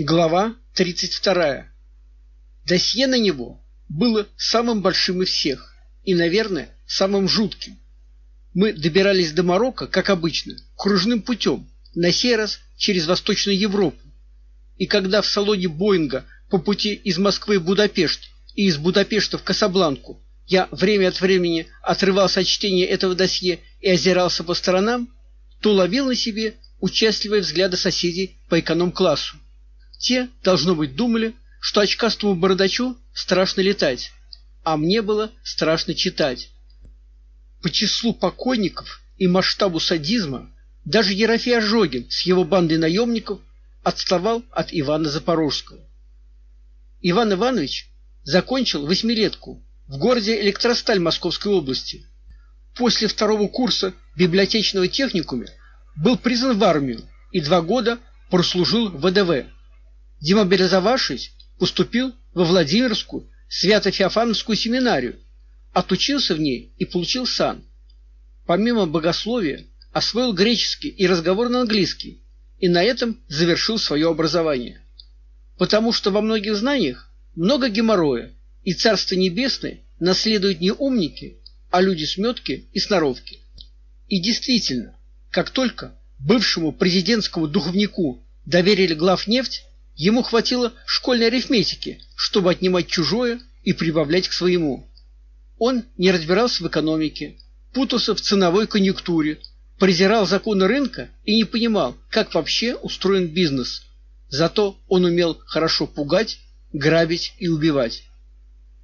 Глава 32. Досье на него было самым большим из всех и, наверное, самым жутким. Мы добирались до Марокко, как обычно, кружным путем, на сей раз через Восточную Европу. И когда в салоне Боинга по пути из Москвы в Будапешт и из Будапешта в Касабланку я время от времени отрывался от чтения этого досье и озирался по сторонам, то ловил на себе участливые взгляды соседей по эконом-классу. Те, должно быть, думали, что очкастому бородачу страшно летать, а мне было страшно читать. По числу покойников и масштабу садизма даже Ерофей Ожогин с его бандой наемников отставал от Ивана Запорожского. Иван Иванович закончил восьмилетку в городе Электросталь Московской области. После второго курса библиотечного техникума был призван в армию и два года прослужил в ВДВ. Демобилизовавшись, поступил во Владимирскую Свято-Феофановскую семинарию, отучился в ней и получил сан. Помимо богословия, освоил греческий и разговорный английский, и на этом завершил свое образование. Потому что во многих знаниях много геморроя, и Царство Небесное наследуют не умники, а люди сметки и сноровки. И действительно, как только бывшему президентскому духовнику доверили главнефть, Ему хватило школьной арифметики, чтобы отнимать чужое и прибавлять к своему. Он не разбирался в экономике, путался в ценовой конъюнктуре, презирал законы рынка и не понимал, как вообще устроен бизнес. Зато он умел хорошо пугать, грабить и убивать.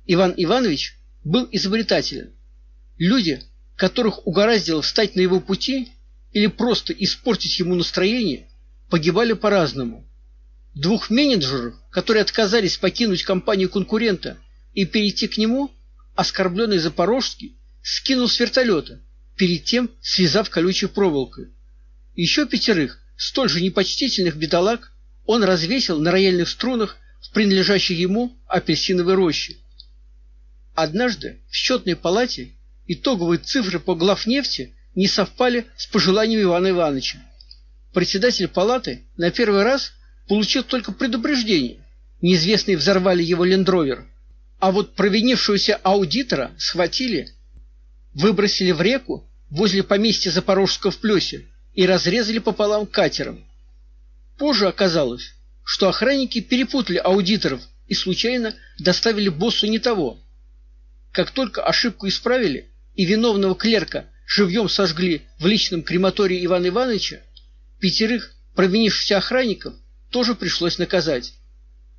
Иван Иванович был изобретателен. Люди, которых угораздило встать на его пути или просто испортить ему настроение, погибали по-разному. Двух менеджеров, которые отказались покинуть компанию конкурента и перейти к нему, оскорбленный Запорожский скинул с вертолета, перед тем связав колючей проволокой. Еще пятерых, столь же непочтительных бедолаг, он развесил на рояльных струнах в принадлежащей ему апельсиновой роще. Однажды в счетной палате итоговые цифры по главнефти не совпали с пожеланиями Ивана Ивановича. Председатель палаты на первый раз получил только предупреждение. Неизвестные взорвали его лендровер, а вот провинившегося аудитора схватили, выбросили в реку возле поместья Запорожского в Плесе и разрезали пополам катером. Позже оказалось, что охранники перепутали аудиторов и случайно доставили боссу не того. Как только ошибку исправили и виновного клерка живьем сожгли в личном крематории Ивана Ивановича, пятерых провинившихся охранников тоже пришлось наказать.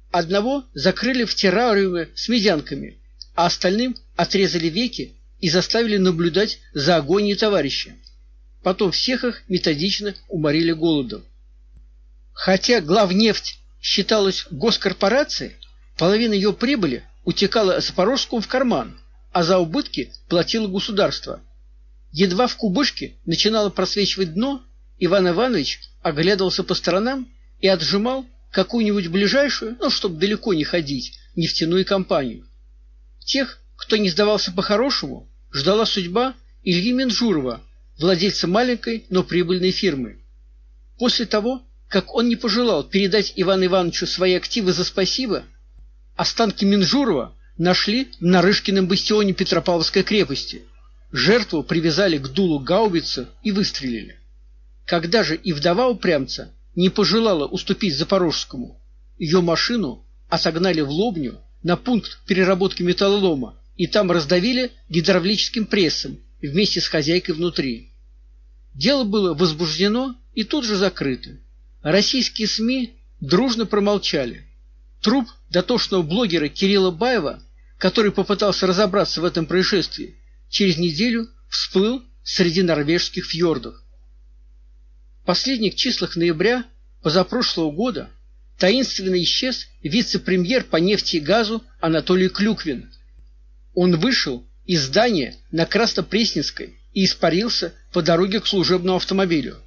Одного закрыли в террариуме с медянками, а остальным отрезали веки и заставили наблюдать за агонией товарища. Потом всех их методично уморили голодом. Хотя главнефть считалась госкорпорацией, половина ее прибыли утекала Запорожскому в карман, а за убытки платило государство. Едва в кубышке начинало просвечивать дно, Иван Иванович оглядывался по сторонам и отжимал какую-нибудь ближайшую, ну, чтобы далеко не ходить, нефтяную компанию. Тех, кто не сдавался по-хорошему, ждала судьба Ильи Менжурова, владельца маленькой, но прибыльной фирмы. После того, как он не пожелал передать Ивану Ивановичу свои активы за спасибо, останки Менжурова нашли в Нарышкином бастионе Петропавловской крепости. Жертву привязали к дулу гаубицы и выстрелили. Когда же и вдова упрямца не пожелала уступить Запорожскому. Ее машину отогнали в Лобню на пункт переработки металлолома и там раздавили гидравлическим прессом вместе с хозяйкой внутри. Дело было возбуждено и тут же закрыто. Российские СМИ дружно промолчали. Труп дотошного блогера Кирилла Баева, который попытался разобраться в этом происшествии, через неделю всплыл среди норвежских фьордов. В последних числах ноября позапрошлого года таинственно исчез вице-премьер по нефти и газу Анатолий Клюквин. Он вышел из здания на Краснопресненской и испарился по дороге к служебному автомобилю.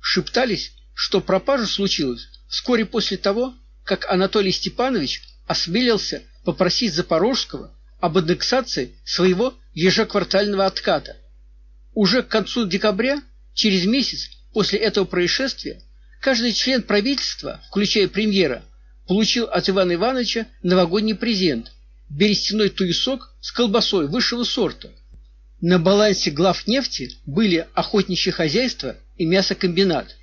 Шептались, что пропажа случилась вскоре после того, как Анатолий Степанович осмелился попросить Запорожского об индексации своего ежеквартального отката. Уже к концу декабря, через месяц После этого происшествия каждый член правительства, включая премьера, получил от Ивана Ивановича новогодний презент берестяной туесок с колбасой высшего сорта. На балансе глав нефти были охотничье хозяйство и мясокомбинат.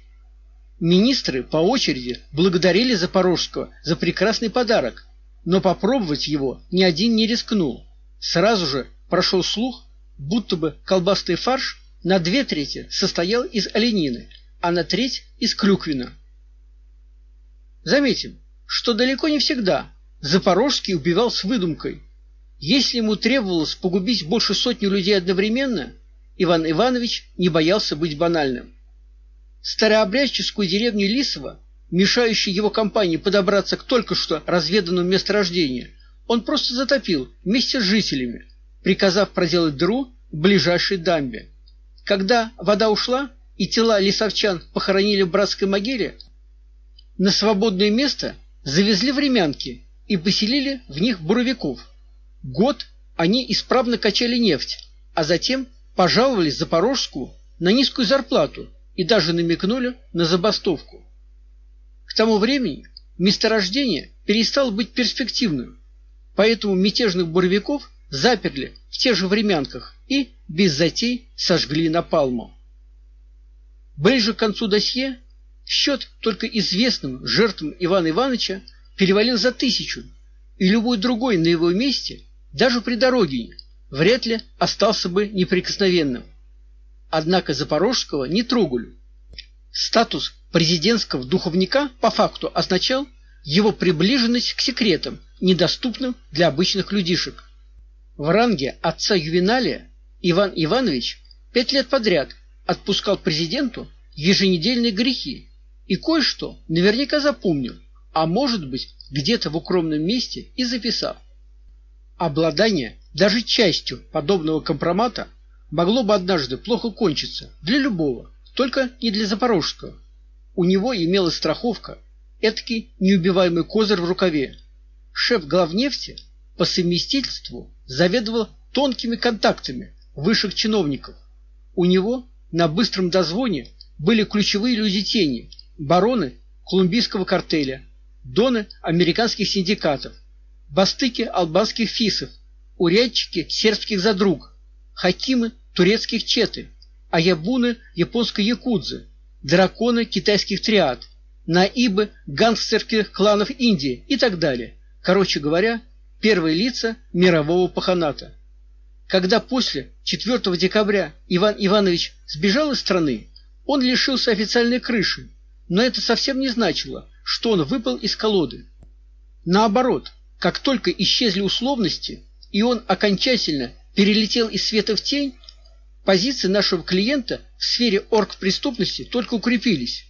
Министры по очереди благодарили Запорожского за прекрасный подарок, но попробовать его ни один не рискнул. Сразу же прошел слух, будто бы колбасный фарш на две трети состоял из оленины, а на треть из клюквина. Заметим, что далеко не всегда Запорожский убивал с выдумкой. Если ему требовалось погубить больше сотни людей одновременно, Иван Иванович не боялся быть банальным. Старообрядческую деревню Лисово, мешающую его компании подобраться к только что разведанному месторождению, он просто затопил вместе с жителями, приказав проделать дыру в ближайшей дамбе. Когда вода ушла и тела лесовчан похоронили в братской могиле, на свободное место завезли времянки и поселили в них буровиков. Год они исправно качали нефть, а затем пожаловались Запорожску на низкую зарплату и даже намекнули на забастовку. К тому времени месторождение перестало быть перспективным, поэтому мятежных буровиков заперли в тех же времянках и без затей сожгли на палму. Ближе к концу досье счет только известным жертвам Ивана Ивановича перевалил за тысячу, и любой другой на его месте, даже при Дорогине, вряд ли остался бы неприкосновенным. Однако Запорожского не трогали. Статус президентского духовника по факту означал его приближенность к секретам, недоступным для обычных людишек. В ранге отца Ювеналия Иван Иванович пять лет подряд отпускал президенту еженедельные грехи и кое-что наверняка запомнил, а может быть, где-то в укромном месте и записал. Обладание даже частью подобного компромата могло бы однажды плохо кончиться для любого, только не для Запорожского. У него имелась страховка, эдакий неубиваемый козырь в рукаве. Шеф главнефти по совместительству заведовал тонкими контактами высших чиновников. У него на быстром дозвоне были ключевые люди тени, бароны колумбийского картеля, доны американских синдикатов, бастыки албанских фисов, урядчики сербских задруг, хакимы турецких четы, аябуны японской якудзы, драконы китайских триад, наибы гангстерских кланов Индии и так далее. Короче говоря, первые лица мирового паханата. Когда после 4 декабря Иван Иванович сбежал из страны, он лишился официальной крыши, но это совсем не значило, что он выпал из колоды. Наоборот, как только исчезли условности, и он окончательно перелетел из света в тень, позиции нашего клиента в сфере оргпреступности только укрепились.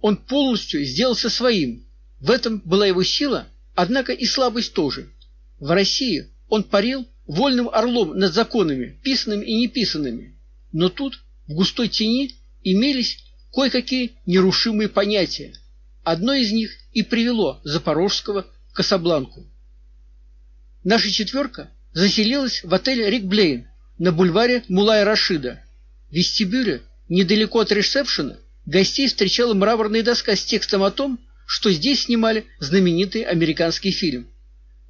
Он полностью сделался своим. В этом была его сила, однако и слабость тоже. В России он парил вольным орлом над законами, писанными и неписанными. Но тут, в густой тени, имелись кое-какие нерушимые понятия. Одно из них и привело Запорожского в Касабланку. Наша четверка заселилась в отель Рикблейн на бульваре Мулая Рашида. В вестибюле, недалеко от ресепшена, гостей встречала мраморная доска с текстом о том, что здесь снимали знаменитый американский фильм.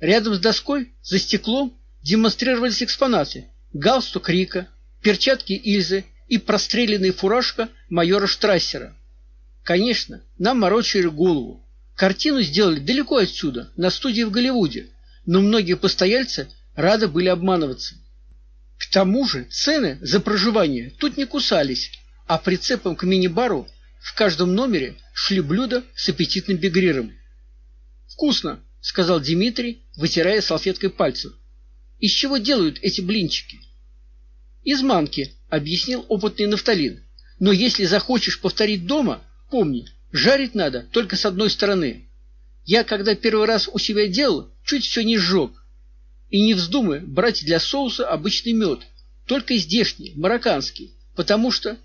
Рядом с доской, за стеклом, демонстрировались экспонаты: галстук Рика, перчатки Ильзы и простреленная фуражка майора Штрассера. Конечно, нам морочили голову. Картину сделали далеко отсюда, на студии в Голливуде, но многие постояльцы рады были обманываться. К тому же цены за проживание тут не кусались, а прицепом к мини-бару в каждом номере шли блюда с аппетитным бигриром. Вкусно, сказал Дмитрий, вытирая салфеткой пальцы. Из чего делают эти блинчики? Из манки, объяснил опытный нафталин. Но если захочешь повторить дома, помни, жарить надо только с одной стороны. Я, когда первый раз у себя делал, чуть все не сжег. И не вздумай брать для соуса обычный мед, только здешний, марокканский, потому что...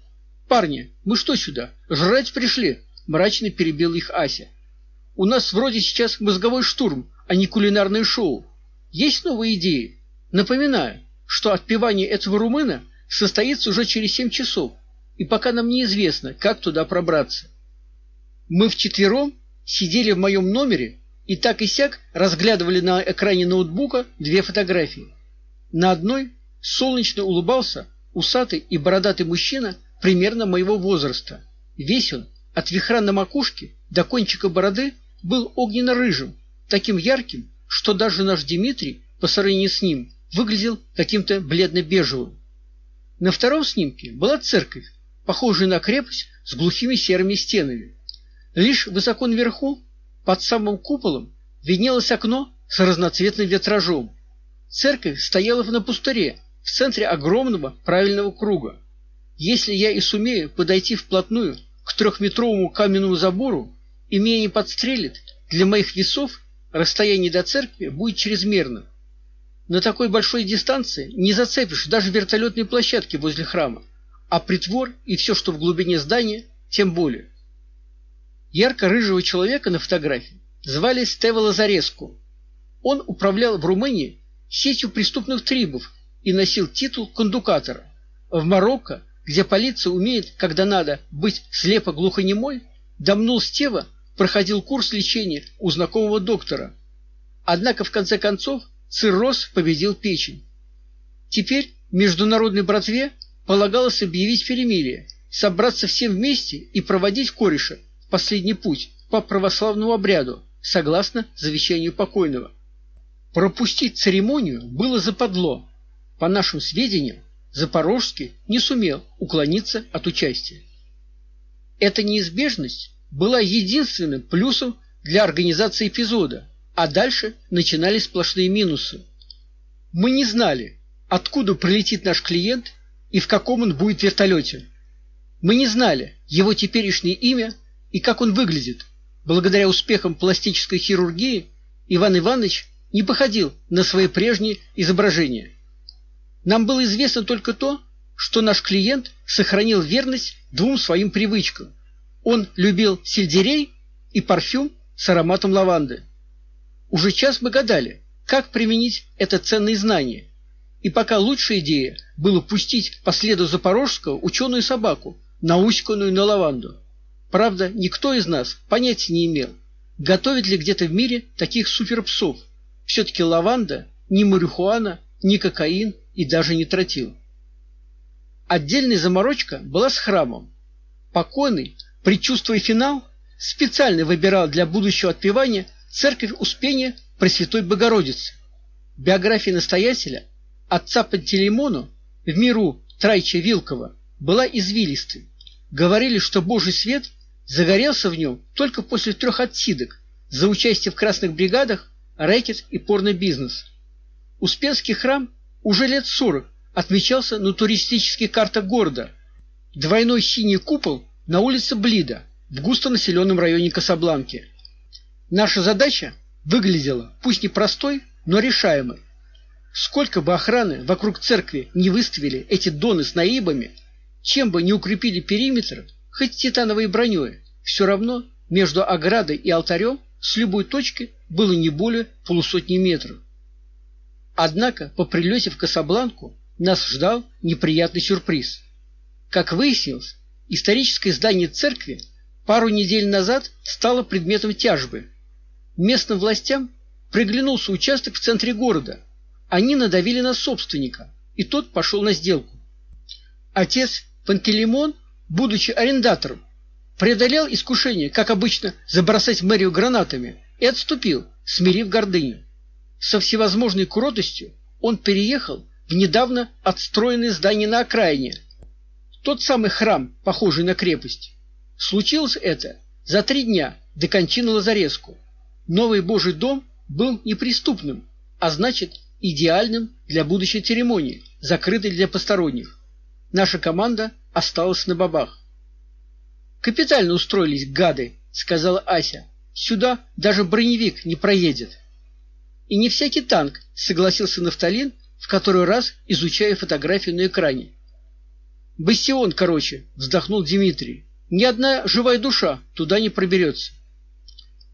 Парни, мы что сюда, жрать пришли? Мрачно перебил их Ася. У нас вроде сейчас мозговой штурм, а не кулинарное шоу. Есть новые идеи? Напоминаю, что отпевание этого румына состоится уже через семь часов, и пока нам неизвестно, как туда пробраться. Мы вчетвером сидели в моем номере и так и сяк разглядывали на экране ноутбука две фотографии. На одной солнечно улыбался усатый и бородатый мужчина примерно моего возраста. Весь он, от вихра на макушке до кончика бороды, был огненно-рыжим, таким ярким, что даже наш Дмитрий по сравнению с ним выглядел каким-то бледно-бежевым. На втором снимке была церковь, похожая на крепость с глухими серыми стенами. Лишь высоко наверху, под самым куполом, виднелось окно с разноцветным витражом. Церковь стояла на пустыре, в центре огромного правильного круга. Если я и сумею подойти вплотную к трехметровому каменному забору, и меня не подстрелит, для моих весов расстояние до церкви будет чрезмерным. На такой большой дистанции не зацепишь даже вертолетные площадки возле храма, а притвор и все, что в глубине здания, тем более. Ярко-рыжего человека на фотографии звали Стево Лазареску. Он управлял в Румынии сетью преступных трибов и носил титул кондукатора. В Марокко, где полиция умеет, когда надо, быть слепо-глухонемой, Дамнул Стева проходил курс лечения у знакомого доктора. Однако в конце концов цирроз победил печень. Теперь международной братве полагалось объявить перемирие, собраться всем вместе и проводить кореша в последний путь по православному обряду, согласно завещанию покойного. Пропустить церемонию было западло. По нашим сведениям, Запорожский не сумел уклониться от участия. Эта неизбежность была единственным плюсом для организации эпизода, а дальше начинались сплошные минусы. Мы не знали, откуда прилетит наш клиент и в каком он будет вертолете. Мы не знали его теперешнее имя и как он выглядит. Благодаря успехам пластической хирургии Иван Иванович не походил на свои прежние изображения. Нам было известно только то, что наш клиент сохранил верность двум своим привычкам. Он любил сельдерей и парфюм с ароматом лаванды. Уже час мы гадали, как применить это ценное знание. И пока лучшая идея было пустить по следу запорожского ученую собаку, науськанную на лаванду. Правда, никто из нас понятия не имел, готовят ли где-то в мире таких суперпсов. все таки лаванда ни марихуана, ни кокаин и даже не тротил. Отдельная заморочка была с храмом. Покойный, предчувствуя финал, специально выбирал для будущего отпевания церковь Успения Пресвятой Богородицы. Биография настоятеля, отца Пантелеймону, в миру Трайча Вилкова, была извилистой. Говорили, что Божий свет загорелся в нем только после трех отсидок за участие в красных бригадах, рэкет и порно-бизнес. Успенский храм уже лет сорок отмечался на туристических картах города. Двойной синий купол на улице Блида, в густонаселенном районе Касабланки. Наша задача выглядела пусть не простой, но решаемой. Сколько бы охраны вокруг церкви не выставили эти доны с наибами, чем бы не укрепили периметр, хоть титановой броней, все равно между оградой и алтарем с любой точки было не более полусотни метров. Однако по прилете в Касабланку нас ждал неприятный сюрприз. Как выяснилось, историческое здание церкви пару недель назад стало предметом тяжбы. Местным властям приглянулся участок в центре города. Они надавили на собственника, и тот пошел на сделку. Отец Пантелеймон, будучи арендатором, преодолел искушение, как обычно, забросать мэрию гранатами и отступил, смирив гордыню. Со всевозможной кротостью он переехал в недавно отстроенное здание на окраине. Тот самый храм, похожий на крепость. Случилось это за три дня до кончины Лазареску. Новый Божий дом был неприступным, а значит, идеальным для будущей церемонии, закрытой для посторонних. Наша команда осталась на бабах. Капитально устроились гады, сказала Ася. Сюда даже броневик не проедет. И не всякий танк, согласился Нафталин, в который раз изучая фотографию на экране. Бастион, короче, вздохнул Дмитрий. Ни одна живая душа туда не проберется.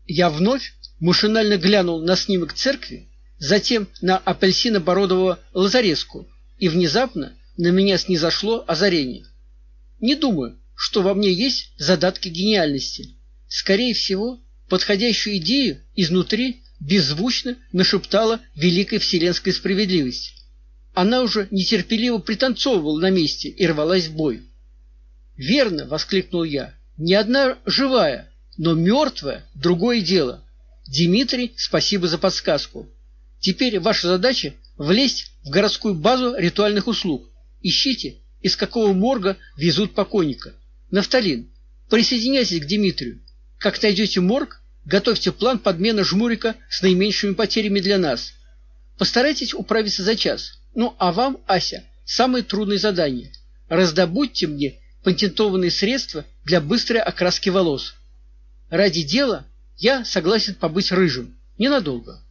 Я вновь машинально глянул на снимок церкви, затем на апельсинобородового лазареску, и внезапно на меня снизошло озарение. Не думаю, что во мне есть задатки гениальности. Скорее всего, подходящую идею изнутри беззвучно нашептала великая вселенская справедливость. Она уже нетерпеливо пританцовывала на месте и рвалась в бой. "Верно", воскликнул я. "Не одна живая, но мертвая — другое дело. Дмитрий, спасибо за подсказку. Теперь ваша задача влезть в городскую базу ритуальных услуг. Ищите, из какого морга везут покойника. Нафталин, присоединяйтесь к Дмитрию. Как найдете морг, готовьте план подмены жмурика с наименьшими потерями для нас. Постарайтесь управиться за час. Ну, а вам, Ася, самое трудное задание. Раздобудьте мне патентованные средства для быстрой окраски волос. Ради дела я согласен побыть рыжим ненадолго.